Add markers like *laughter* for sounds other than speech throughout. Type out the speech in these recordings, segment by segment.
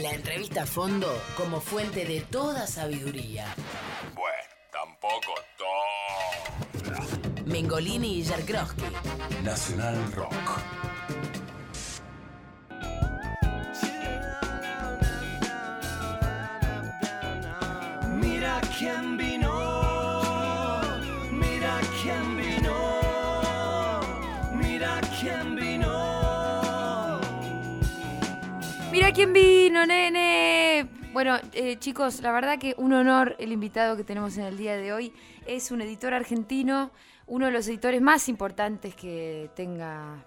La entrevista a fondo como fuente de toda sabiduría. Bueno, tampoco todo. Mengolini y Jarkrowski. Nacional Rock. Quién vino, nene. Bueno, eh, chicos, la verdad que un honor el invitado que tenemos en el día de hoy. Es un editor argentino, uno de los editores más importantes que tenga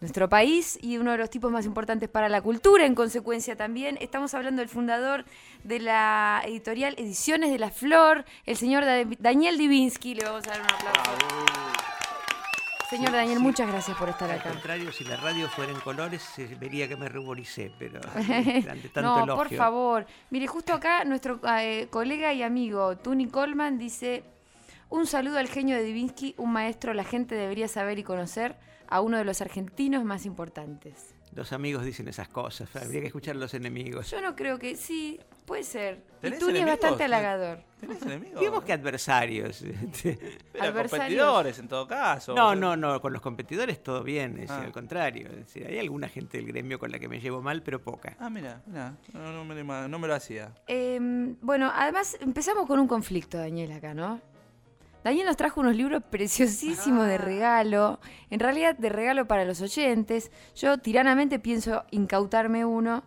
nuestro país y uno de los tipos más importantes para la cultura, en consecuencia también. Estamos hablando del fundador de la editorial Ediciones de la Flor, el señor Da- Daniel Divinsky. Le vamos a dar un aplauso. Señor Daniel, muchas gracias por estar Al acá. contrario, si la radio fuera en colores, se vería que me ruboricé, pero *laughs* ante tanto no, elogio. por favor. Mire, justo acá nuestro eh, colega y amigo Tuni Coleman dice: Un saludo al genio de Divinsky, un maestro la gente debería saber y conocer, a uno de los argentinos más importantes. Los amigos dicen esas cosas, habría que escuchar a los enemigos. Yo no creo que sí, puede ser. Y ¿Tenés Tuni es bastante halagador. ¿Tenés enemigos? *laughs* Digamos que adversarios. este. *laughs* Pero adversarios. competidores en todo caso. No, no, no, con los competidores todo bien, es decir, Ah. al contrario. Es decir, hay alguna gente del gremio con la que me llevo mal, pero poca. Ah, mira, mira, no, no me, no me lo hacía. Eh, bueno, además empezamos con un conflicto, Daniel, acá, ¿no? Daniel nos trajo unos libros preciosísimos de regalo, en realidad de regalo para los oyentes. Yo tiranamente pienso incautarme uno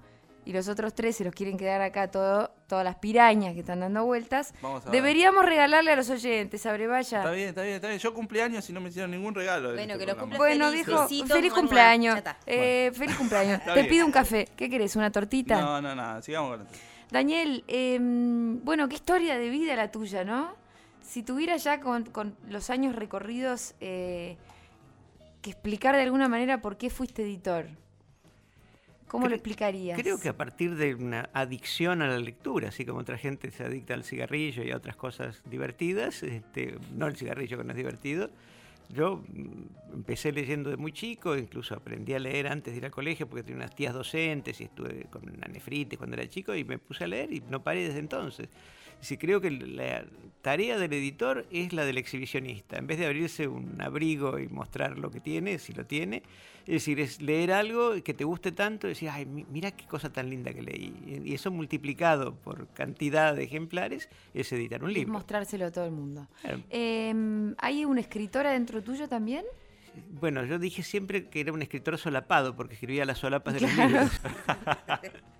y los otros tres se los quieren quedar acá todo, todas las pirañas que están dando vueltas. Vamos a ver. Deberíamos regalarle a los oyentes, Abrevaya. Está bien, está bien, está bien. Yo cumplí años y no me hicieron ningún regalo. en Bueno, este que lo programa. cumpla Bueno, Feliz, viejo, feliz cumpleaños. Eh, feliz cumpleaños. Te bien. pido un café. ¿Qué querés? ¿Una tortita? No, no, no, sigamos con esto. Daniel, em, bueno, qué historia de vida la tuya, ¿no? Si tuvieras ya con, con los años recorridos eh, que explicar de alguna manera por qué fuiste editor, ¿cómo lo explicarías? Creo que a partir de una adicción a la lectura, así como otra gente se adicta al cigarrillo y a otras cosas divertidas, este, no el cigarrillo que no es divertido, yo mm, empecé leyendo de muy chico, incluso aprendí a leer antes de ir al colegio porque tenía unas tías docentes y estuve con una nefritis cuando era chico y me puse a leer y no paré desde entonces. Sí, creo que la tarea del editor es la del exhibicionista. En vez de abrirse un abrigo y mostrar lo que tiene, si lo tiene, es decir, es leer algo que te guste tanto y decir, ay, mi- mira qué cosa tan linda que leí. Y eso multiplicado por cantidad de ejemplares es editar un Es libro. mostrárselo a todo el mundo. Claro. Em, ¿Hay un escritor adentro tuyo también? Bueno, yo dije siempre que era un escritor solapado porque escribía las solapas de los libros. *laughs*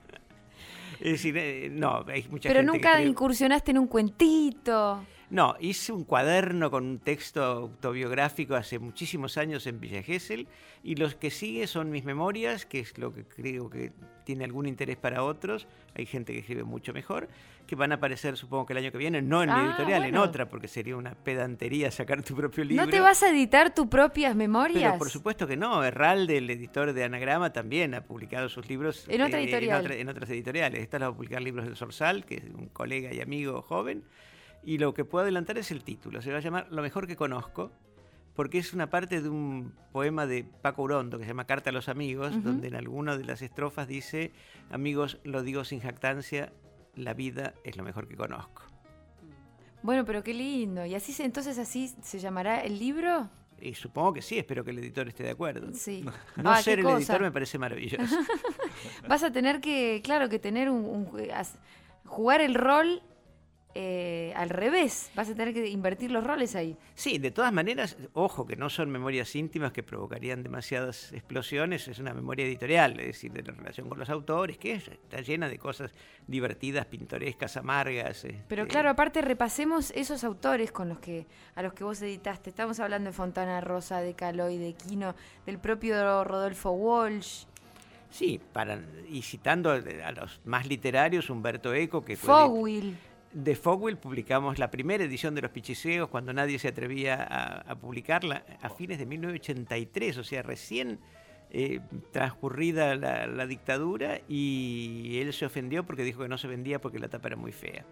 es decir, eh, no, hay mucha Pero gente que nunca escribe- incursionaste en un cuentito. No, hice un cuaderno con un texto autobiográfico hace muchísimos años en Villa Gesell y los que sigue son mis memorias, que es lo que creo que tiene algún interés para otros. Hay gente que escribe mucho mejor, que van a aparecer supongo que el año que viene, no en mi Ah, editorial, en bueno. otra, porque sería una pedantería sacar tu propio libro. ¿No te vas a editar tus propias memorias? Pero por supuesto que no. Herralde, el editor de Anagrama, también ha publicado sus libros En otra eh, editorial. otra- en otras editoriales. Esta la va a publicar Libros del Sorsal, que es un colega y amigo joven. Y lo que puedo adelantar es el título. Se va a llamar Lo mejor que conozco, porque es una parte de un poema de Paco Urondo que se llama Carta a los amigos, donde en alguna de las estrofas dice, amigos, lo digo sin jactancia, la vida es lo mejor que conozco. Bueno, pero qué lindo. ¿Y así se, entonces así se llamará el libro? Y supongo que sí, espero que el editor esté de acuerdo. Sí. No Ah, ser el cosa. editor me parece maravilloso. *laughs* Vas a tener que, claro, que tener un, un jugar el rol eh, al revés. Vas a tener que invertir los roles ahí. Sí, de todas maneras, ojo, que no son memorias íntimas que provocarían demasiadas explosiones, es una memoria editorial, es decir, de la relación con los autores, que es- está llena de cosas divertidas, pintorescas, amargas. Pero este, claro, aparte repasemos esos autores con los que a los que vos editaste. Estamos hablando de Fontana Rosa, de Caloy, de Quino, del propio Rodolfo Walsh, Sí, para, y citando a los más literarios, Humberto Eco, que fue Fogwill. De Fogwill publicamos la primera edición de Los Pichiseos cuando nadie se atrevía a, a publicarla a fines de 1983, o sea, recién eh, transcurrida la, la dictadura y él se ofendió porque dijo que no se vendía porque la tapa era muy fea.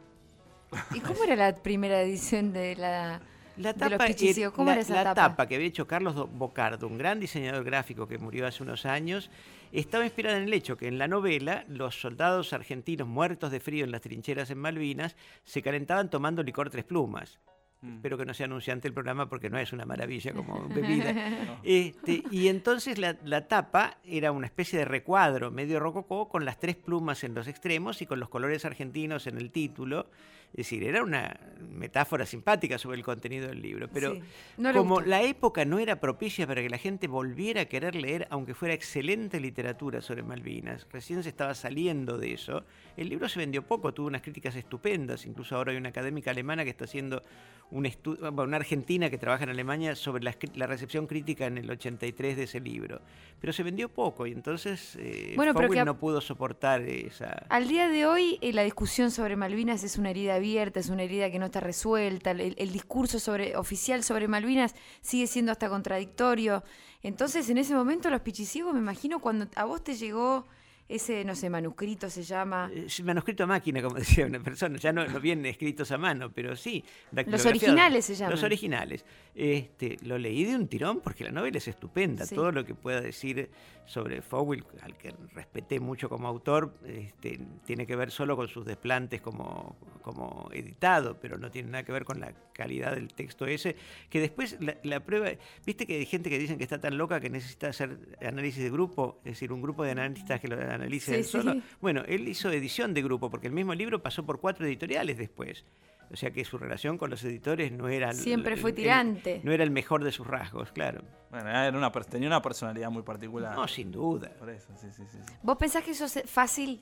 ¿Y cómo era la primera edición de la La de tapa, los pichis era- ciegos. ¿Cómo la, era esa la tapa? tapa que había hecho Carlos Do- Bocardo, un gran diseñador gráfico que murió hace unos años, estaba inspirada en el hecho que en la novela los soldados argentinos muertos de frío en las trincheras en Malvinas se calentaban tomando licor tres plumas. Mm. Espero que no sea anunciante el programa porque no es una maravilla como *laughs* bebida. Este, y entonces la, la tapa era una especie de recuadro medio rococó con las tres plumas en los extremos y con los colores argentinos en el título. Es decir, era una metáfora simpática sobre el contenido del libro. Pero Sí. No le como gustó. la época no era propicia para que la gente volviera a querer leer, aunque fuera excelente literatura sobre Malvinas, recién se estaba saliendo de eso, el libro se vendió poco, tuvo unas críticas estupendas. Incluso ahora hay una académica alemana que está haciendo un estudio, una argentina que trabaja en Alemania sobre la, la recepción crítica en el 83 de ese libro. Pero se vendió poco y entonces eh, Bueno, pero que no pudo soportar esa... Al día de hoy, eh, la discusión sobre Malvinas es una herida abierta, es una herida que no está resuelta. El, el discurso sobre, oficial sobre Malvinas sigue siendo hasta contradictorio. Entonces, en ese momento, los pichiciegos, me imagino, cuando a vos te llegó ese, no sé, manuscrito se llama. Es manuscrito a máquina, como *laughs* decía una persona, ya no, no vienen escritos a mano, pero sí. dactilografiados. originales se llaman. Los originales. Este, lo leí de un tirón porque la novela es estupenda. Sí. Todo lo que pueda decir sobre Fowell, al que respeté mucho como autor, este, tiene que ver solo con sus desplantes como, como editado, pero no tiene nada que ver con la calidad del texto ese, que después la, la prueba, viste que hay gente que dicen que está tan loca que necesita hacer análisis de grupo, es decir, un grupo de analistas que lo analice Sí, él solo. sí. Bueno, él hizo edición de grupo, porque el mismo libro pasó por cuatro editoriales después. O sea que su relación con los editores no era... el- Siempre fue el- tirante. no era el mejor de sus rasgos, claro. Bueno, era una, tenía una personalidad muy particular. No, sin duda. Por eso, sí, sí, sí. sí. ¿Vos pensás que eso es fácil?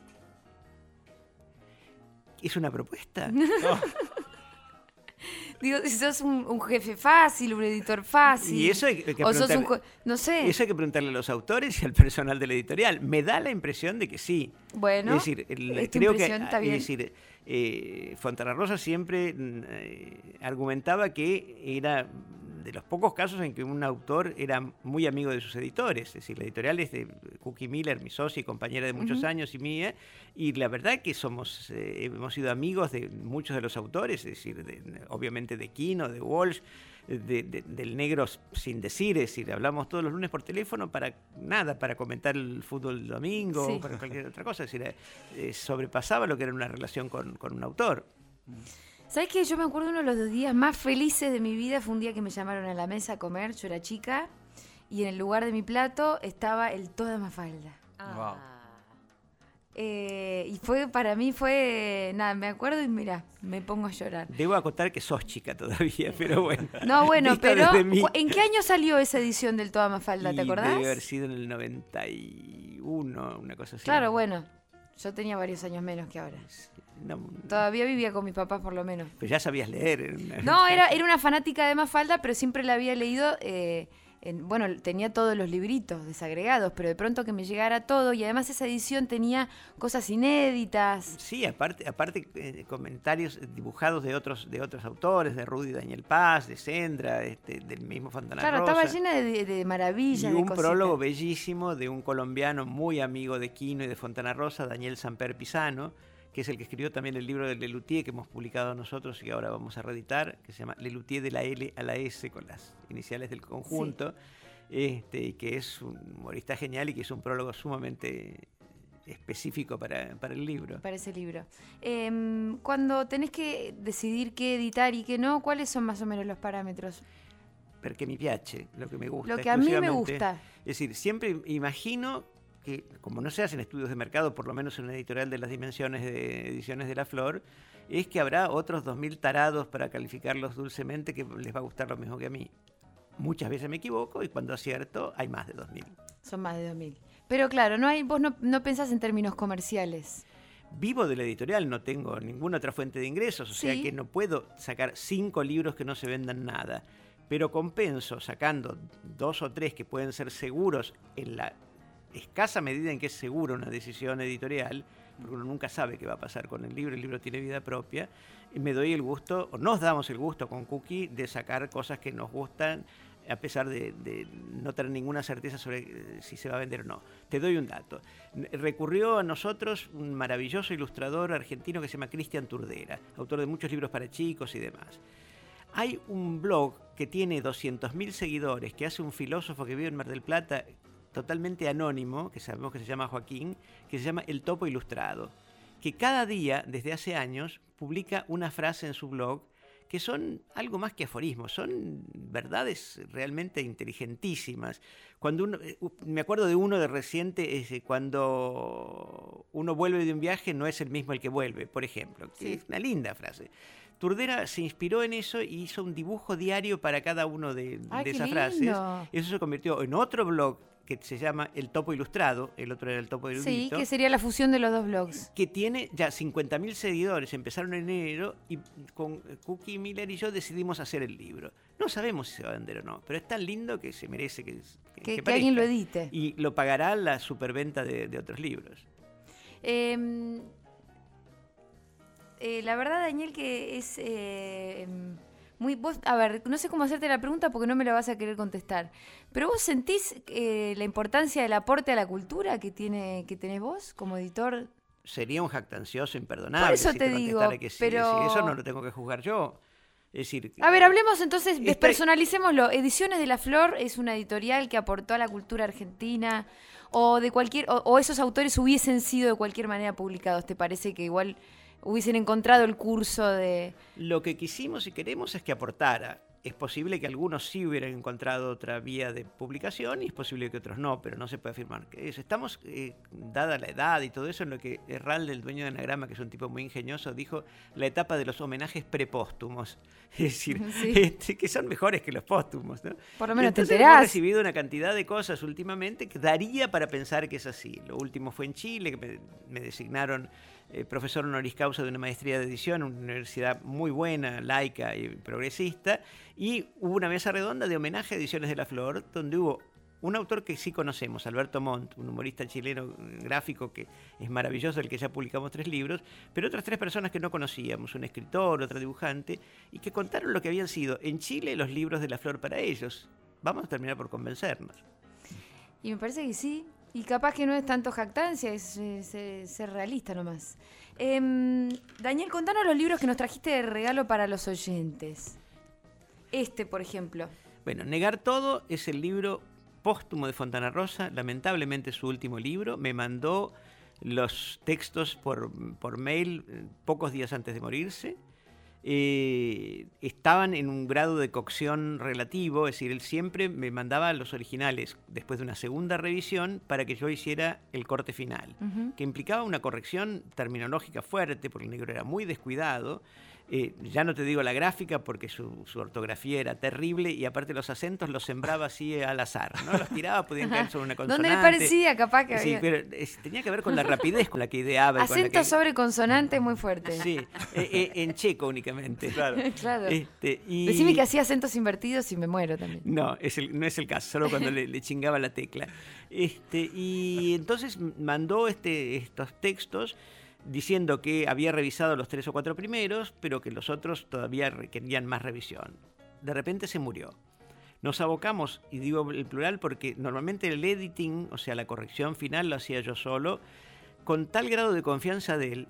¿Es una propuesta? *laughs* Digo, si sos un, un jefe fácil, un editor fácil. Y eso hay que- hay que o sos un. preguntar- co- No sé. Eso hay que preguntarle a los autores y al personal de la editorial. Me da la impresión de que sí. Bueno, es decir, el- es creo que, impresión, está es bien. decir, eh, Fontana Rosa siempre mm, eh, argumentaba que era de los pocos casos en que un autor era muy amigo de sus editores. Es decir, la editorial es de Cookie Miller, mi socia y compañera de muchos años y mía, y la verdad que somos, eh, hemos sido amigos de muchos de los autores, es decir, de- obviamente de Kino, de Walsh, de- de- del negro sin decir, es decir, hablamos todos los lunes por teléfono para nada, para comentar el fútbol domingo Sí. o para cualquier otra cosa, es decir, eh, sobrepasaba lo que era una relación con, con un autor. ¿Sabes qué? Yo me acuerdo uno de los días más felices de mi vida fue un día que me llamaron a la mesa a comer, yo era chica, y en el lugar de mi plato estaba el Toda Mafalda. Wow. Eh, y fue, para mí fue, nada, me acuerdo y mira, me pongo a llorar. Debo acotar que sos chica todavía, pero bueno. No, bueno, *laughs* pero desde mi- ¿cu- ¿en qué año salió esa edición del Toda Mafalda? ¿Te acordás? Debe haber sido en el 91, una cosa así. Claro, bueno, yo tenía varios años menos que ahora. No, Todavía vivía con mis papás por lo menos. pero ya sabías leer. era una- No, era, era una fanática de Mafalda, pero siempre la había leído. eh, en- bueno, tenía todos los libritos desagregados, pero de pronto que me llegara todo. Y además esa edición tenía cosas inéditas. Sí, aparte, aparte eh, comentarios dibujados de otros, de otros autores, de Rudy Daniel Paz, de Sendra, este, del mismo Fontana Claro, Rosa. estaba llena de, de maravillas. Y un prólogo bellísimo de un colombiano muy amigo de Quino y de Fontana Rosa, Daniel Samper Pisano, que es el que escribió también el libro de Lelutier que hemos publicado nosotros y que ahora vamos a reeditar, que se llama Lelutier de la L a la S con las iniciales del conjunto, este, y que es un humorista genial y que es un prólogo sumamente específico para, para el libro. Para ese libro. Em, cuando tenés que decidir qué editar y qué no, ¿cuáles son más o menos los parámetros? Porque mi piace, lo que me gusta. Lo que a mí me gusta. Es decir, siempre imagino que, como no se hacen estudios de mercado, por lo menos en una editorial de las dimensiones de Ediciones de la Flor, es que habrá otros 2.000 tarados para calificarlos dulcemente que les va a gustar lo mismo que a mí. Muchas veces me equivoco y cuando acierto hay más de 2.000. Son más de 2000. Pero claro, no hay, vos no, no pensás en términos comerciales. Vivo de la editorial, no tengo ninguna otra fuente de ingresos, o sea que no puedo sacar cinco libros que no se vendan nada. Pero compenso sacando dos o tres que pueden ser seguros en la escasa medida en que es segura una decisión editorial, porque uno nunca sabe qué va a pasar con el libro, el libro tiene vida propia, y me doy el gusto, o nos damos el gusto con Cookie de sacar cosas que nos gustan a pesar de, de no tener ninguna certeza sobre eh, si se va a vender o no. Te doy un dato. Recurrió a nosotros un maravilloso ilustrador argentino que se llama Cristian Turdera, autor de muchos libros para chicos y demás. Hay un blog que tiene 200.000 seguidores, que hace un filósofo que vive en Mar del Plata, totalmente anónimo, que sabemos que se llama Joaquín, que se llama El Topo Ilustrado, que cada día, desde hace años, publica una frase en su blog que son algo más que aforismos, son verdades realmente inteligentísimas. Cuando uno, eh, me acuerdo de uno de reciente, ese, cuando uno vuelve de un viaje no es el mismo el que vuelve, por ejemplo. que Es una linda frase. Turdera se inspiró en eso y hizo un dibujo diario para cada uno de, Ay, de qué esas frases. Eso se convirtió en otro blog que se llama El Topo Ilustrado, el otro era El Topo Sí, Erudito que sería la fusión de los dos blogs. que tiene ya 50.000 seguidores, empezaron en enero y con Cookie Miller y yo decidimos hacer el libro. No sabemos si se va a vender o no, pero es tan lindo que se merece que, que, Que, que que alguien lo edite. Y lo pagará la superventa de, de otros libros. Eh, eh, la verdad, Daniel, que es eh, muy... Vos, a ver, no sé cómo hacerte la pregunta porque no me la vas a querer contestar. Pero vos sentís eh, la importancia del aporte a la cultura que, tiene, que tenés vos como editor. Sería un jactancioso imperdonable. Por eso si te digo, que sí, pero- Eso no lo tengo que juzgar yo. Es decir, A ver, hablemos entonces, despersonalicémoslo. Ediciones de la Flor es una editorial que aportó a la cultura argentina o de cualquier o, o esos autores hubiesen sido de cualquier manera publicados. ¿Te parece que igual hubiesen encontrado el curso de Lo que quisimos y queremos es que aportara. Es posible que algunos sí hubieran encontrado otra vía de publicación y es posible que otros no, pero no se puede afirmar. Estamos, eh, dada la edad y todo eso, en lo que Herralde, el dueño de Anagrama, que es un tipo muy ingenioso, dijo la etapa de los homenajes prepóstumos. *laughs* Es decir, *laughs* Sí. este, que son mejores que los póstumos. ¿no? Por lo menos te Entonces, enterás. Hemos recibido una cantidad de cosas últimamente que daría para pensar que es así. Lo último fue en Chile, que me, me designaron eh, profesor honoris causa de una maestría de edición, una universidad muy buena, laica y progresista, y hubo una mesa redonda de homenaje a Ediciones de la Flor, donde hubo un autor que sí conocemos, Alberto Montt, un humorista chileno gráfico que es maravilloso, del que ya publicamos tres libros, pero otras tres personas que no conocíamos, un escritor, otro dibujante, y que contaron lo que habían sido en Chile los libros de la Flor para ellos. Vamos a terminar por convencernos. Y me parece que sí. Y capaz que no es tanto jactancia, es, eh, ser realista nomás. Em, Daniel, contanos los libros que nos trajiste de regalo para los oyentes. Este, por ejemplo. Bueno, Negar Todo es el libro póstumo de Fontana Rosa, lamentablemente su último libro. Me mandó los textos por, por mail eh, pocos días antes de morirse. Eh, estaban en un grado de cocción relativo, es decir, él siempre me mandaba los originales después de una segunda revisión para que yo hiciera el corte final, que implicaba una corrección terminológica fuerte, porque el negro era muy descuidado. Eh, ya no te digo la gráfica porque su, su ortografía era terrible y aparte los acentos los sembraba así al azar, ¿no? Los tiraba, podían caer sobre una consonante. ¿Dónde me parecía capaz que Sí, había? pero es- tenía que ver con la rapidez con la que ideaba. y con la Acento que- sobre consonante muy fuerte. Sí, eh, eh, en checo únicamente. Claro. *laughs* claro. Este, y... Decime que hacía acentos invertidos y me muero también. No, es el- no es el caso, solo cuando le, le chingaba la tecla. Este, y entonces mandó este, estos textos diciendo que había revisado los tres o cuatro primeros, pero que los otros todavía requerían más revisión. De repente se murió. Nos abocamos, y digo el plural porque normalmente el editing, o sea, la corrección final lo hacía yo solo, con tal grado de confianza de él,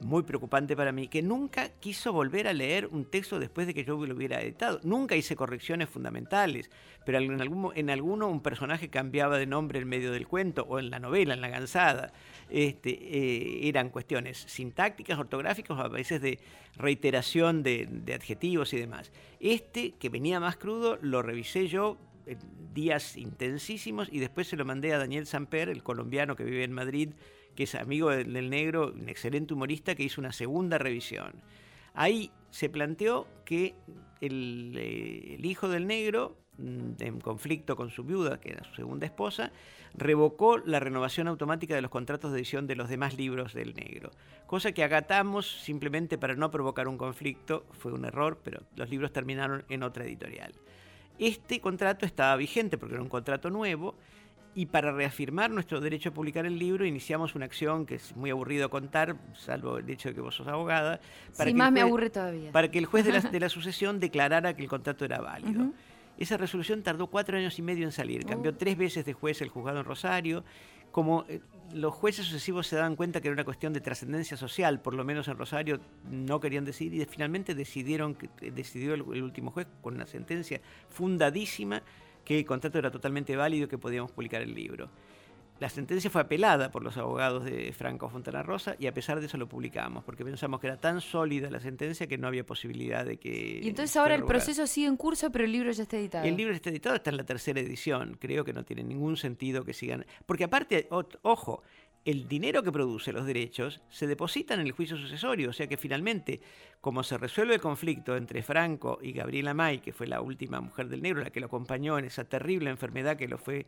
muy preocupante para mí, que nunca quiso volver a leer un texto después de que yo lo hubiera editado. Nunca hice correcciones fundamentales, pero en, algún, en alguno un personaje cambiaba de nombre en medio del cuento o en la novela, en la gansada. Este, eh, eran cuestiones sintácticas, ortográficas, a veces de reiteración de, de adjetivos y demás. Este, que venía más crudo, lo revisé yo en días intensísimos y después se lo mandé a Daniel Samper, el colombiano que vive en Madrid, que es amigo del, negro, un excelente humorista que hizo una segunda revisión. Ahí se planteó que el, eh, el hijo del negro, mm, en conflicto con su viuda, que era su segunda esposa, revocó la renovación automática de los contratos de edición de los demás libros del negro. Cosa que agatamos simplemente para no provocar un conflicto, fue un error, pero los libros terminaron en otra editorial. Este contrato estaba vigente porque era un contrato nuevo y para reafirmar nuestro derecho a publicar el libro iniciamos una acción que es muy aburrido contar, salvo el hecho de que vos sos abogada. Sí, que más me aburre todavía. Para que el juez de la, *laughs* de la sucesión declarara que el contrato era válido. Esa resolución tardó cuatro años y medio en salir. Cambió Oh. tres veces de juez el juzgado en Rosario. Como eh, los jueces sucesivos se daban cuenta que era una cuestión de trascendencia social, por lo menos en Rosario no querían decidir y finalmente decidieron, eh, decidió el, el último juez con una sentencia fundadísima que el contrato era totalmente válido y que podíamos publicar el libro. La sentencia fue apelada por los abogados de Franco Fontana Rosa y a pesar de eso lo publicamos, porque pensamos que era tan sólida la sentencia que no había posibilidad de que... Y entonces ahora el proceso sigue en curso, pero el libro ya está editado. El libro está editado, está en la tercera edición. Creo que no tiene ningún sentido que sigan. Porque aparte, ojo, el dinero que produce los derechos se deposita en el juicio sucesorio. O sea que finalmente, como se resuelve el conflicto entre Franco y Gabriela May, que fue la última mujer del negro, la que lo acompañó en esa terrible enfermedad que lo fue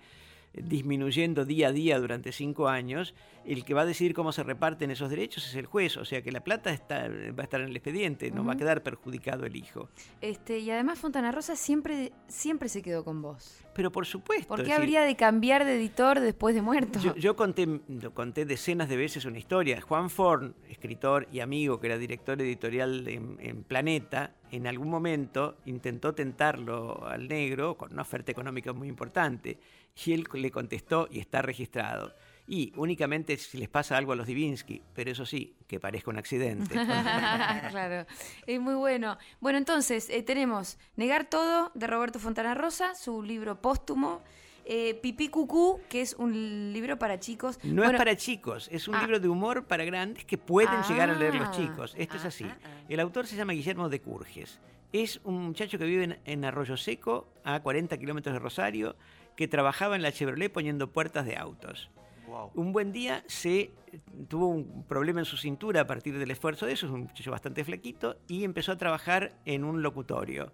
disminuyendo día a día durante cinco años, el que va a decidir cómo se reparten esos derechos es el juez, o sea que la plata está, va a estar en el expediente, no va a quedar perjudicado el hijo. Este, y además Fontana Rosa siempre, siempre se quedó con vos. Pero por supuesto. ¿Por qué decir, habría de cambiar de editor después de muerto? Yo, yo conté, conté decenas de veces una historia. Juan Forn, escritor y amigo que era director editorial en, en Planeta, en algún momento intentó tentarlo al negro con una oferta económica muy importante. Y él le contestó y está registrado. Y únicamente si les pasa algo a los Divinsky, pero eso sí, que parezca un accidente. *laughs* claro, es muy bueno. Bueno, entonces eh, tenemos Negar Todo de Roberto Fontana Rosa, su libro póstumo. eh, Pipí Cucú, que es un libro para chicos. No Bueno, es para chicos, es un Ah. libro de humor para grandes que pueden llegar a leer los Ah. chicos. Esto es así. El autor se llama Guillermo de Curges. Es un muchacho que vive en, en Arroyo Seco, a 40 kilómetros de Rosario, que trabajaba en la Chevrolet poniendo puertas de autos. Wow. Un buen día se tuvo un problema en su cintura a partir del esfuerzo de eso, es un muchacho bastante flaquito, y empezó a trabajar en un locutorio.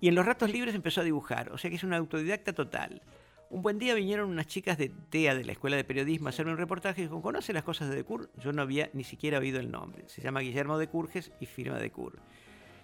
Y en los ratos libres empezó a dibujar, o sea que es un autodidacta total. Un buen día vinieron unas chicas de TEA, de la Escuela de Periodismo, a hacerme un reportaje y dijo, ¿conoce las cosas de Decur? Yo no había ni siquiera oído el nombre. Se llama Guillermo de Curges y firma Decur.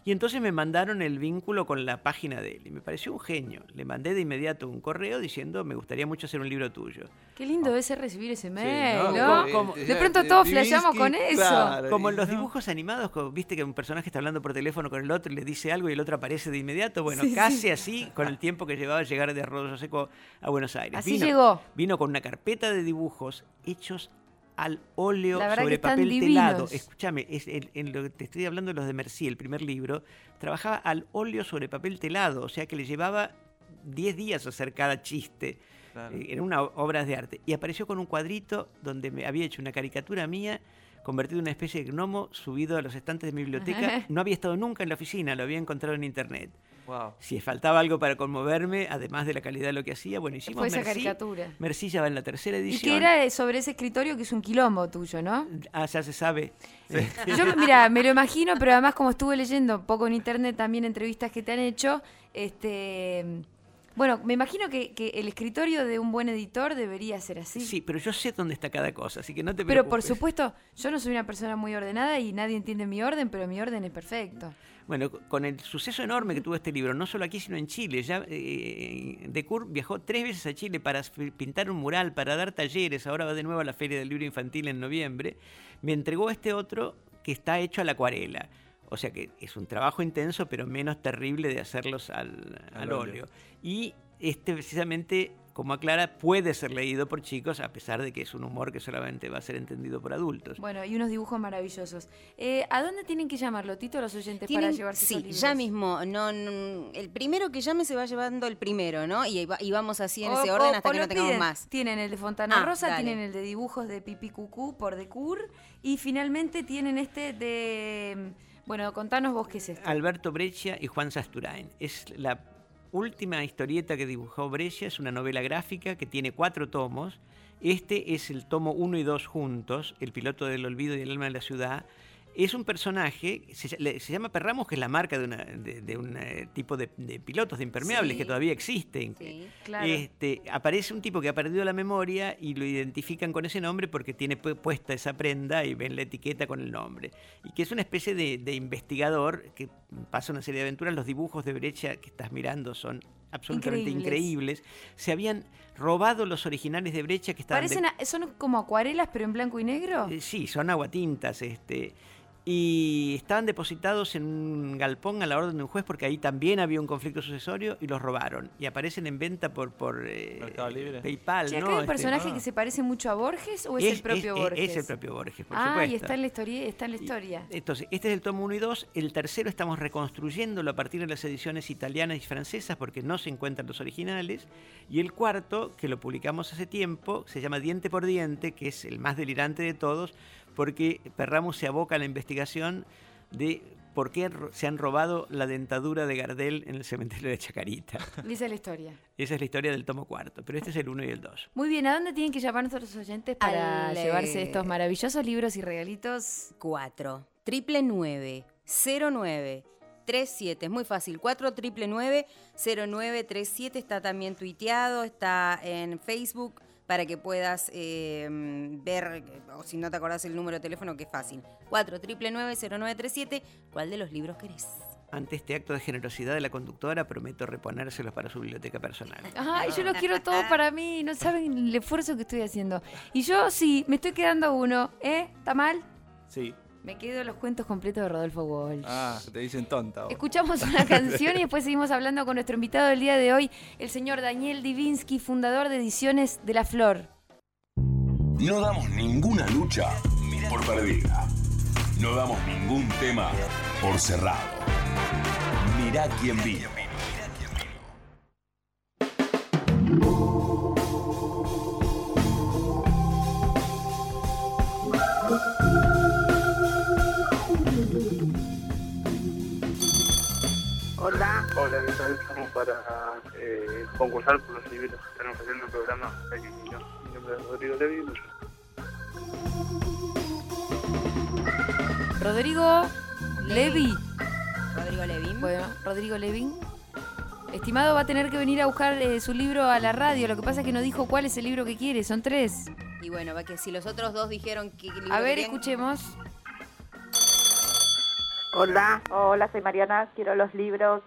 Y entonces me mandaron el vínculo con la página de él y me pareció un genio. Le mandé de inmediato un correo diciendo, me gustaría mucho hacer un libro tuyo. Qué lindo debe ser recibir ese mail, ¿no? ¿no? Como- De pronto todos flasheamos con eso. claro, Como en los no. dibujos animados, como viste que un personaje está hablando por teléfono con el otro y le dice algo y el otro aparece de inmediato. Bueno, Sí, casi así con el tiempo que llevaba llegar de Arroyo Seco a Buenos Aires. Así vino, llegó. Vino con una carpeta de dibujos hechos al óleo sobre papel divinos. telado. Escúchame, es en, en lo que te estoy hablando de los de Mercí, el primer libro, trabajaba al óleo sobre papel telado, o sea que le llevaba 10 días hacer cada chiste. Claro. Eh, Era una o- obra de arte. Y apareció con un cuadrito donde me había hecho una caricatura mía, convertido en una especie de gnomo, subido a los estantes de mi biblioteca. *laughs* No había estado nunca en la oficina, lo había encontrado en internet. Wow. Si faltaba algo para conmoverme, además de la calidad de lo que hacía, bueno, hicimos Fue esa Merci. caricatura. Merci ya va en la tercera Y edición. que era sobre ese escritorio que es un quilombo tuyo, ¿no? Ah, ya se sabe. Yo, mira, me lo imagino, pero además como estuve leyendo un poco en internet también entrevistas que te han hecho, este, bueno, me imagino que, que el escritorio de un buen editor debería ser así. Sí, pero yo sé dónde está cada cosa, así que no te pero por preocupes. supuesto, yo no soy una persona muy ordenada y nadie entiende mi orden, pero mi orden es perfecto. Bueno, co- con el suceso enorme que tuvo este libro, no solo aquí, sino en Chile. Ya eh, Decour viajó tres veces a Chile para pintar un mural, para dar talleres. Ahora va de nuevo a la Feria del Libro Infantil en noviembre. Me entregó este otro que está hecho a la acuarela. O sea que es un trabajo intenso, pero menos terrible de hacerlos al, Al al óleo. óleo. Y este precisamente, como aclara, puede ser leído por chicos, a pesar de que es un humor que solamente va a ser entendido por adultos. Bueno, y unos dibujos maravillosos. Eh, ¿A dónde tienen que llamarlo, Tito, los oyentes para llevarse sí, libros? ya mismo. No, no, el primero que llame se va llevando el primero, ¿no? Y, va- y vamos así en O- ese orden o- hasta o que no tengamos piden. más. Tienen el de Fontana Ah, Rosa, dale. tienen el de dibujos de Pipi Cucú por Decur y finalmente tienen este de... Bueno, contanos vos qué es esto. Alberto Breccia y Juan Sasturain. Es la última historieta que dibujó Breccia, es una novela gráfica que tiene cuatro tomos. Este es el tomo 1 y 2 juntos, El piloto del olvido y el alma de la ciudad. Es un personaje, se, llama Perramos, que es la marca de, una- de- de un eh, tipo de, de pilotos de impermeables Sí. que todavía existen. Sí. Claro. Este, aparece un tipo que ha perdido la memoria y lo identifican con ese nombre porque tiene pu- puesta esa prenda y ven la etiqueta con el nombre. Y que es una especie de, de investigador que pasa una serie de aventuras. Los dibujos de Brecha que estás mirando son absolutamente Increíbles. increíbles. Se habían robado los originales de Brecha que estaban... de- Parecen, a- son como acuarelas, pero en blanco y negro. eh, Sí, son aguatintas. Este, y estaban depositados en un galpón a la orden de un juez porque ahí también había un conflicto sucesorio y los robaron. Y aparecen en venta por, por eh, Mercado Libre. PayPal. Che, acá ¿no? hay un Este, personaje ah. que se parece mucho a Borges o es, el propio es- Borges? Es el propio Borges, por ah, supuesto. y está en la historia, está en la historia. Entonces, este es el tomo 1 y 2. El tercero estamos reconstruyéndolo a partir de las ediciones italianas y francesas porque no se encuentran los originales. Y el cuarto, que lo publicamos hace tiempo, se llama Diente por Diente, que es el más delirante de todos, porque Perramos se aboca a la investigación de por qué se han robado la dentadura de Gardel en el cementerio de Chacarita. *laughs* Dice la historia. Esa es la historia del tomo cuarto, pero este es el 1 y el 2. Muy bien, ¿a dónde tienen que llamar nuestros oyentes para Al, llevarse eh, estos maravillosos libros y regalitos? 4 triple 9 09 37 es muy fácil. 4 triple 9 0937 está también tuiteado. Está en Facebook para que puedas eh, ver o si no te acordás el número de teléfono que es fácil 4 triple 9 0937 ¿cuál de los libros querés? Ante este acto de generosidad de la conductora, prometo reponérselos para su biblioteca personal. Ay, yo lo quiero todo para mí, no saben el esfuerzo que estoy haciendo. Y yo sí, me estoy quedando uno, ¿eh? ¿Está mal? Sí. Me quedo los cuentos completos de Rodolfo Walsh. Ah, te dicen tonta. vos. Escuchamos una *laughs* canción y después seguimos hablando con nuestro invitado del día de hoy, el señor Daniel Divinsky, fundador de Ediciones de la Flor. No damos ninguna lucha por perdida. No damos ningún tema por cerrado. Mirá quién vino. Hola. Hola, ¿qué tal? Estamos para eh, concursar por los libros que están ofreciendo el programa. Aquí, yo, Mi nombre es Rodrigo Levi. Rodrigo Levi. Rodrigo Levin Bueno, Rodrigo Levin. Estimado va a tener que venir a buscar eh, su libro a la radio. Lo que pasa es que no dijo cuál es el libro que quiere. Son tres. y bueno va que si los otros dos dijeron que libro A ver, querían- escuchemos. Hola. Hola, soy Mariana, quiero los libros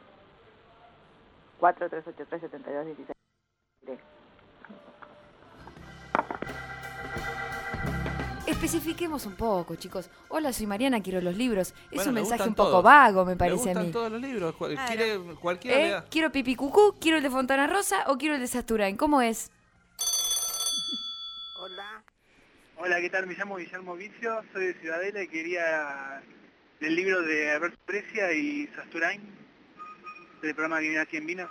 4383-7216. Especifiquemos un poco, chicos. Hola, soy Mariana, quiero los libros. Es un mensaje un poco vago, me parece a gustan mí. todos los libros. quiere- cualquiera ¿Eh? ¿Quiero Pipi Cucú? ¿Quiero el de Fontana Rosa o quiero el de Sasturain? ¿Cómo es? Hola. Hola, ¿qué tal? Me llamo Guillermo Vicio, soy de Ciudadela y quería el libro de Alberto Precia y Sasturain, del programa que viene aquí en Vino.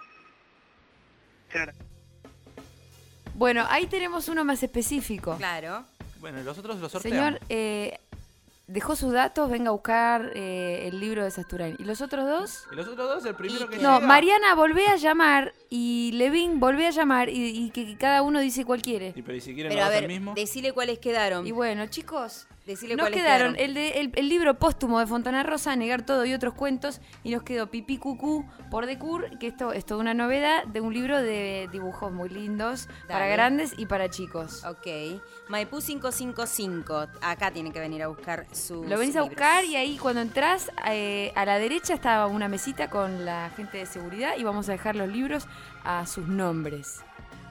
Bueno, ahí tenemos uno más específico. claro Bueno, y los otros los sorteamos. Señor, eh, dejó sus datos, venga a buscar eh, el libro de Sasturain. ¿Y los otros dos? Y los otros dos, el primero que No, llega- Mariana, volvé a llamar y Levin, volvé a llamar y, y que cada uno dice cuál quiere. Y pero ¿y si quieren pero los a ver el mismo. decile cuáles quedaron Y bueno, chicos, decile nos cuáles quedaron el, de, el, el libro póstumo de Fontana Rosa, Negar Todo y otros cuentos, y nos quedó Pipí Cucú por Decur, que esto es toda una novedad de un libro de dibujos muy lindos para grandes y para chicos. Ok. Maipú 555. Acá tiene que venir a buscar su. Lo venís a buscar y ahí cuando entras eh, a la derecha estaba una mesita con la gente de seguridad y vamos a dejar los libros a sus nombres.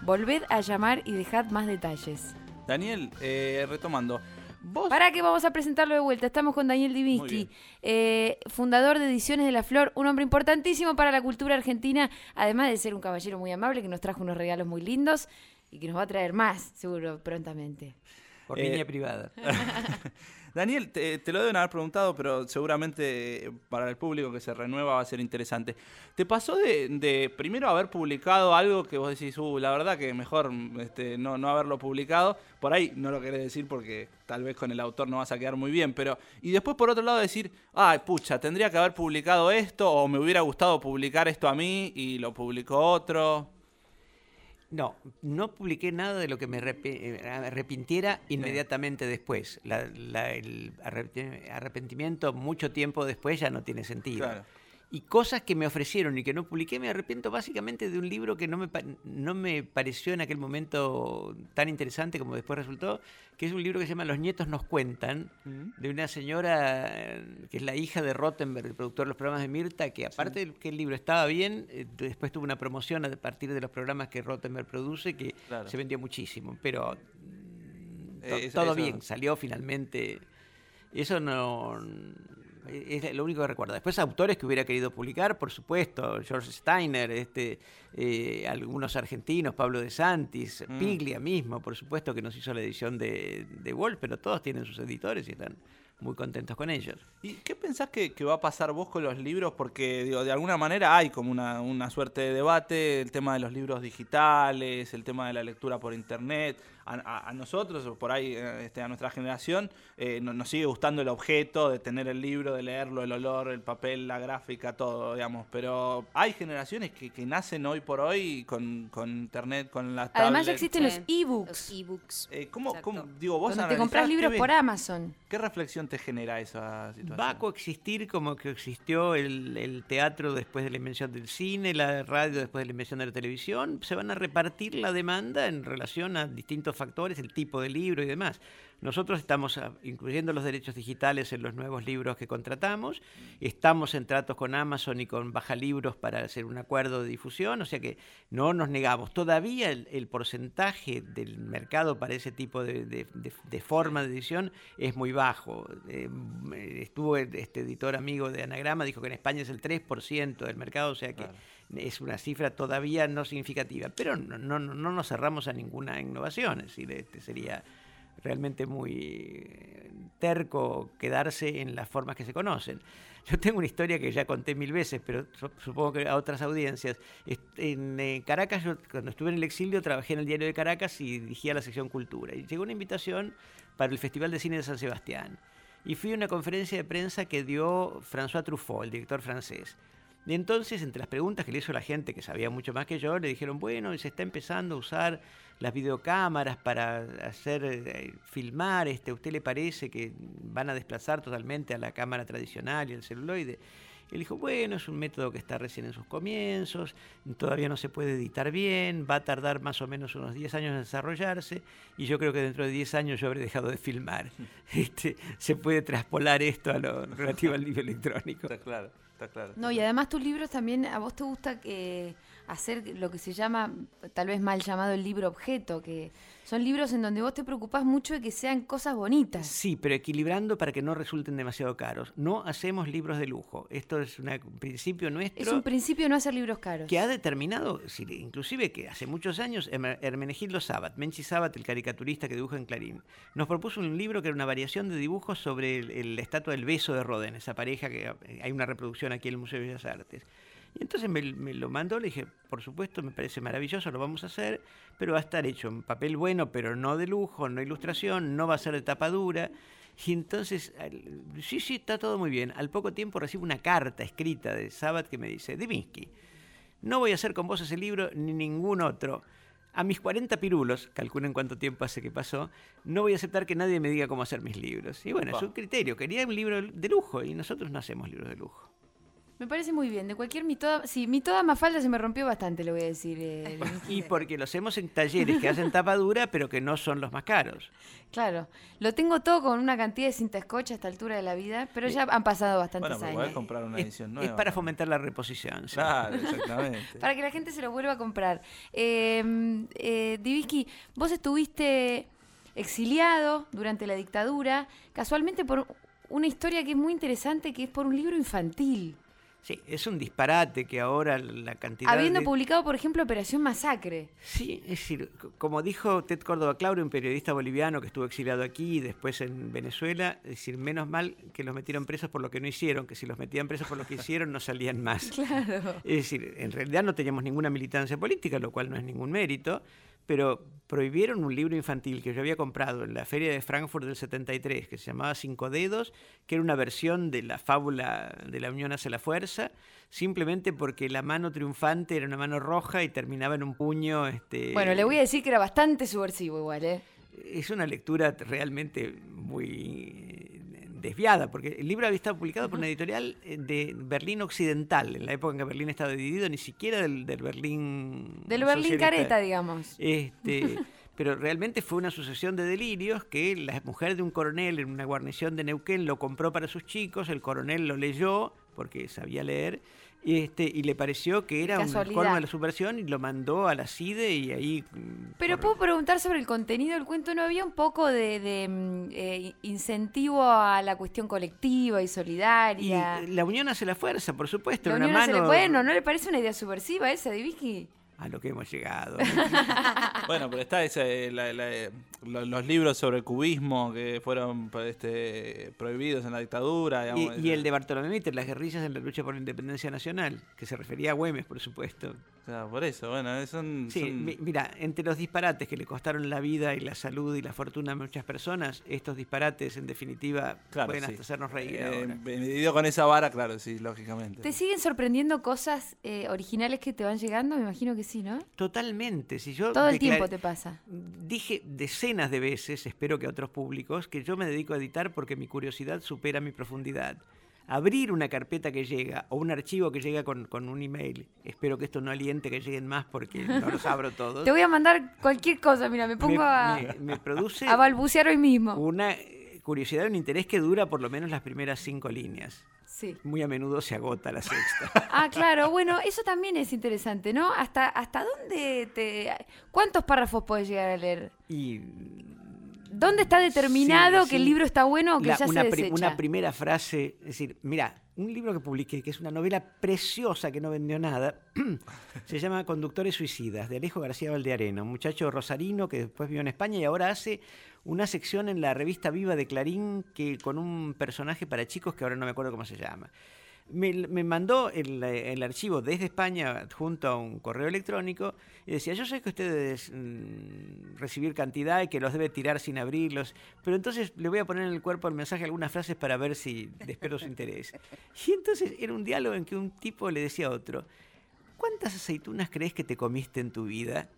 Volved a llamar y dejad más detalles. Daniel, eh, retomando. Vos. Para que vamos a presentarlo de vuelta. Estamos con Daniel Divinsky, eh, fundador de Ediciones de la Flor, un hombre importantísimo para la cultura argentina, además de ser un caballero muy amable que nos trajo unos regalos muy lindos y que nos va a traer más, seguro, prontamente. Por Eh, línea privada. *laughs* Daniel, te, te lo deben haber preguntado, pero seguramente eh, para el público que se renueva va a ser interesante. ¿Te pasó de, de primero haber publicado algo que vos decís, uh, la verdad que mejor este, no, no haberlo publicado? Por ahí no lo querés decir porque tal vez con el autor no vas a quedar muy bien, pero. Y después por otro lado decir, ay, pucha, tendría que haber publicado esto o me hubiera gustado publicar esto a mí y lo publicó otro. No, no publiqué nada de lo que me eh, arrepintiera inmediatamente después. La- la- el arrep- arrepentimiento mucho tiempo después ya no tiene sentido. Claro. Y cosas que me ofrecieron y que no publiqué, me arrepiento básicamente de un libro que no me, no me pareció en aquel momento tan interesante como después resultó, que es un libro que se llama Los nietos nos cuentan, de una señora eh, que es la hija de Rottenberg, el productor de los programas de Mirta, que aparte de que el libro estaba bien, eh, después tuvo una promoción a partir de los programas que Rottenberg produce, que Claro. se vendió muchísimo, pero mm, Eh, todo bien, salió finalmente. Eso no es lo único que recuerdo. Después autores que hubiera querido publicar, por supuesto, George Steiner, este, eh, algunos argentinos, Pablo de Santis, Mm. Piglia mismo, por supuesto que nos hizo la edición de, de Wolf, pero todos tienen sus editores y están muy contentos con ellos. ¿Y qué pensás que, que va a pasar vos con los libros? Porque digo, de alguna manera hay como una, una suerte de debate, el tema de los libros digitales, el tema de la lectura por internet. A, a- nosotros, o por ahí, eh, este, a nuestra generación, eh, no- nos sigue gustando el objeto de tener el libro, de leerlo, el olor, el papel, la gráfica, todo, digamos. Pero hay generaciones que, que nacen hoy por hoy con, con internet, con las Además ya existen los ebooks, Los ebooks. Eh, ¿cómo, digo, vos donde te compras libros por Amazon. ¿Qué reflexión te genera esa situación? Va a coexistir como que existió el, el teatro después de la invención del cine, la radio después de la invención de la televisión. Se van a repartir la demanda en relación a distintos factores, el tipo de libro y demás. Nosotros estamos ah, incluyendo los derechos digitales en los nuevos libros que contratamos. Estamos en tratos con Amazon y con Baja Libros para hacer un acuerdo de difusión, o sea que no nos negamos. Todavía el, porcentaje del mercado para ese tipo de, forma de edición es muy bajo. Eh, estuvo este editor amigo de Anagrama, dijo que en España es el 3% del mercado, o sea que. Es una cifra todavía no significativa. Pero no, no, no nos cerramos a ninguna innovación, es decir, este sería realmente muy eh, terco quedarse en las formas que se conocen. Yo tengo una historia que ya conté mil veces, pero su- supongo que a otras audiencias. En eh, Caracas, yo cuando estuve en el exilio, trabajé en el diario de Caracas y dirigía la sección Cultura. Y llegó una invitación para el Festival de Cine de San Sebastián. Y fui a una conferencia de prensa que dio François Truffaut, el director francés. Y entonces, entre las preguntas que le hizo la gente que sabía mucho más que yo, le dijeron, bueno, se está empezando a usar las videocámaras para hacer eh, filmar, este, ¿a usted le parece que van a desplazar totalmente a la cámara tradicional y el celuloide? Él dijo, bueno, es un método que está recién en sus comienzos, todavía no se puede editar bien, va a tardar más o menos unos 10 años en desarrollarse, y yo creo que dentro de 10 años yo habré dejado de filmar. *laughs* Este, se puede traspolar esto a lo relativo al libro electrónico. Está claro, está claro. No, y además tus libros también, a vos te gusta eh, hacer lo que se llama, tal vez mal llamado el libro objeto, que son libros en donde vos te preocupás mucho de que sean cosas bonitas. Sí, pero equilibrando para que no resulten demasiado caros. No hacemos libros de lujo. Esto es una- un principio nuestro. Es un principio no hacer libros caros. que ha determinado, si- inclusive que hace muchos años, Herme- Hermenegildo Sabat, Menchi Sabat, el caricaturista que dibuja en Clarín, nos propuso un libro que era una variación de dibujos sobre la estatua del beso de Rodin, esa pareja que eh, hay una reproducción aquí en el Museo de Bellas Artes. Y entonces me, me lo mandó, le dije, por supuesto, me parece maravilloso, lo vamos a hacer, pero va a estar hecho en papel bueno, pero no de lujo, no ilustración, no va a ser de tapa dura. Y entonces, al- sí, sí, está todo muy bien. Al poco tiempo recibo una carta escrita de Sabat que me dice, Divinsky, no voy a hacer con vos ese libro ni ningún otro. A mis 40 pirulos, calculen cuánto tiempo hace que pasó, no voy a aceptar que nadie me diga cómo hacer mis libros. Y bueno, es un criterio. Quería un libro de lujo y nosotros no hacemos libros de lujo. Me parece muy bien. De cualquier mitoda, sí, mi toda Mafalda se me rompió bastante, le voy a decir. eh, *laughs* Y porque lo hacemos en talleres que hacen tapa dura, pero que no son los más caros. claro, lo tengo todo con una cantidad de cinta scotch a esta altura de la vida, pero ya han pasado bastantes Bueno, pero años. podés comprar una Es, edición es nueva. para fomentar la reposición. sí. Claro, *laughs* exactamente. Para que la gente se lo vuelva a comprar. Eh, eh, Divisky, vos estuviste exiliado durante la dictadura, casualmente por una historia que es muy interesante, que es por un libro infantil. Sí, es un disparate que ahora la cantidad Habiendo de... publicado, por ejemplo, Operación Masacre. Sí, es decir, como dijo Ted Córdoba Claure, un periodista boliviano que estuvo exiliado aquí y después en Venezuela, es decir, menos mal que los metieron presos por lo que no hicieron, que si los metían presos por lo que hicieron no salían más. *laughs* Claro. Es decir, en realidad no teníamos ninguna militancia política, lo cual no es ningún mérito, pero prohibieron un libro infantil que yo había comprado en la feria de Frankfurt del 73, que se llamaba Cinco Dedos, que era una versión de la fábula de la Unión hace la fuerza, simplemente porque la mano triunfante era una mano roja y terminaba en un puño... Este, Bueno, le voy a decir que era bastante subversivo igual, ¿eh? es una lectura realmente muy desviada, porque el libro había estado publicado por una editorial eh, de Berlín Occidental, en la época en que Berlín estaba dividido, ni siquiera del, del Berlín... Del Berlín socialista. Careta, digamos. Este, *laughs* pero realmente fue una sucesión de delirios que la mujer de un coronel en una guarnición de Neuquén lo compró para sus chicos, el coronel lo leyó porque sabía leer Y, este, y le pareció que era un Casualidad. colmo de la subversión y lo mandó a la CIDE y ahí... mm, Pero por- puedo preguntar sobre el contenido del cuento. ¿No había un poco de, de, mm, eh, incentivo a la cuestión colectiva y solidaria? la unión hace la fuerza, por supuesto. La una unión hace mano la- Bueno, ¿no le parece una idea subversiva esa de Vicky? *laughs* a lo que hemos llegado. *laughs* Bueno, pero está ese, la- la- lo- los libros sobre el cubismo que fueron pues, este, prohibidos en la dictadura. y, el de Bartolomé Mitre, las guerrillas en la lucha por la independencia nacional, que se refería a Güemes, por supuesto. Por eso, bueno, son... Sí, son- mi- mira, entre los disparates que le costaron la vida y la salud y la fortuna a muchas personas, estos disparates, en definitiva, Claro, pueden sí. hasta hacernos reír Eh, ahora. medido con esa vara, claro, sí, lógicamente. ¿Te siguen sorprendiendo cosas eh, originales que te van llegando? Me imagino que sí, ¿no? Totalmente. Si yo Todo el tiempo te pasa. Dije decenas de veces, espero que a otros públicos, que yo me dedico a editar porque mi curiosidad supera mi profundidad. Abrir una carpeta que llega o un archivo que llega con, con un email, espero que esto no aliente que lleguen más porque no los abro todos. Te voy a mandar cualquier cosa, mira, me pongo me, a, me- me produce a balbucear hoy mismo. una eh, curiosidad, un interés que dura por lo menos las primeras cinco líneas. Sí. Muy a menudo se agota la sexta. *laughs* Ah, claro, bueno, eso también es interesante, ¿no? ¿Hasta, hasta dónde te... ¿Cuántos párrafos puedes llegar a leer? Y ¿Dónde está determinado Sí, que el libro está bueno o que la- ya una, se pri- una primera frase, es decir, mira, un libro que publiqué, que es una novela preciosa que no vendió nada, *clears throat* se llama Conductores Suicidas, de Alejo García Valdearena, un muchacho rosarino que después vivió en España y ahora hace una sección en la revista Viva de Clarín que, con un personaje para chicos que ahora no me acuerdo cómo se llama. Me, me mandó el, el archivo desde España junto a un correo electrónico y decía, yo sé que ustedes mm, recibir cantidad y que los debe tirar sin abrirlos, pero entonces le voy a poner en el cuerpo del mensaje algunas frases para ver si despierto su interés. *laughs* Y entonces era un diálogo en que un tipo le decía a otro, ¿cuántas aceitunas crees que te comiste en tu vida?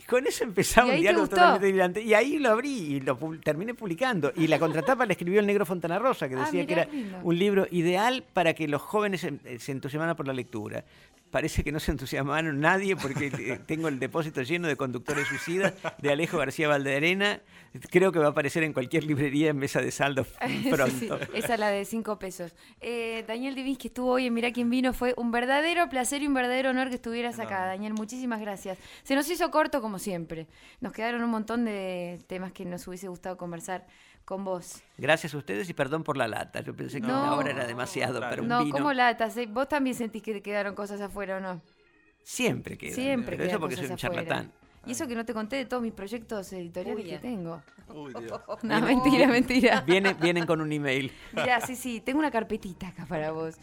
Y con eso empezaba ¿Y ahí un diálogo totalmente delirante. Y ahí lo abrí y lo pub- terminé publicando. Y la contratapa la escribió el negro Fontana Rosa, que Ah, decía que era lindo. un libro ideal para que los jóvenes se, se entusiasmaran por la lectura. Parece que no se entusiasmaron nadie porque eh, *laughs* tengo el depósito lleno de conductores suicidas de Alejo García Valderena. Creo que va a aparecer en cualquier librería en mesa de saldo pronto. *laughs* Sí, sí, esa es la de cinco pesos. Eh, Daniel Divins, que estuvo hoy en Mirá quién vino, fue un verdadero placer y un verdadero honor que estuvieras acá. Daniel, muchísimas gracias. Se nos hizo corto como siempre. Nos quedaron un montón de temas que nos hubiese gustado conversar con vos. Gracias a ustedes y perdón por la lata. Yo pensé que No. una hora era demasiado para un no, vino. ¿cómo latas? eh? ¿Vos también sentís que te quedaron cosas afuera o no? Siempre queda. Siempre Pero quedan eso porque soy un afuera. charlatán. Y eso que no te conté de todos mis proyectos editoriales Uy, que tengo. Uy, Dios. *laughs* No, mentira, mentira. Vienen, vienen con un email. Ya, sí, sí, tengo una carpetita acá para vos.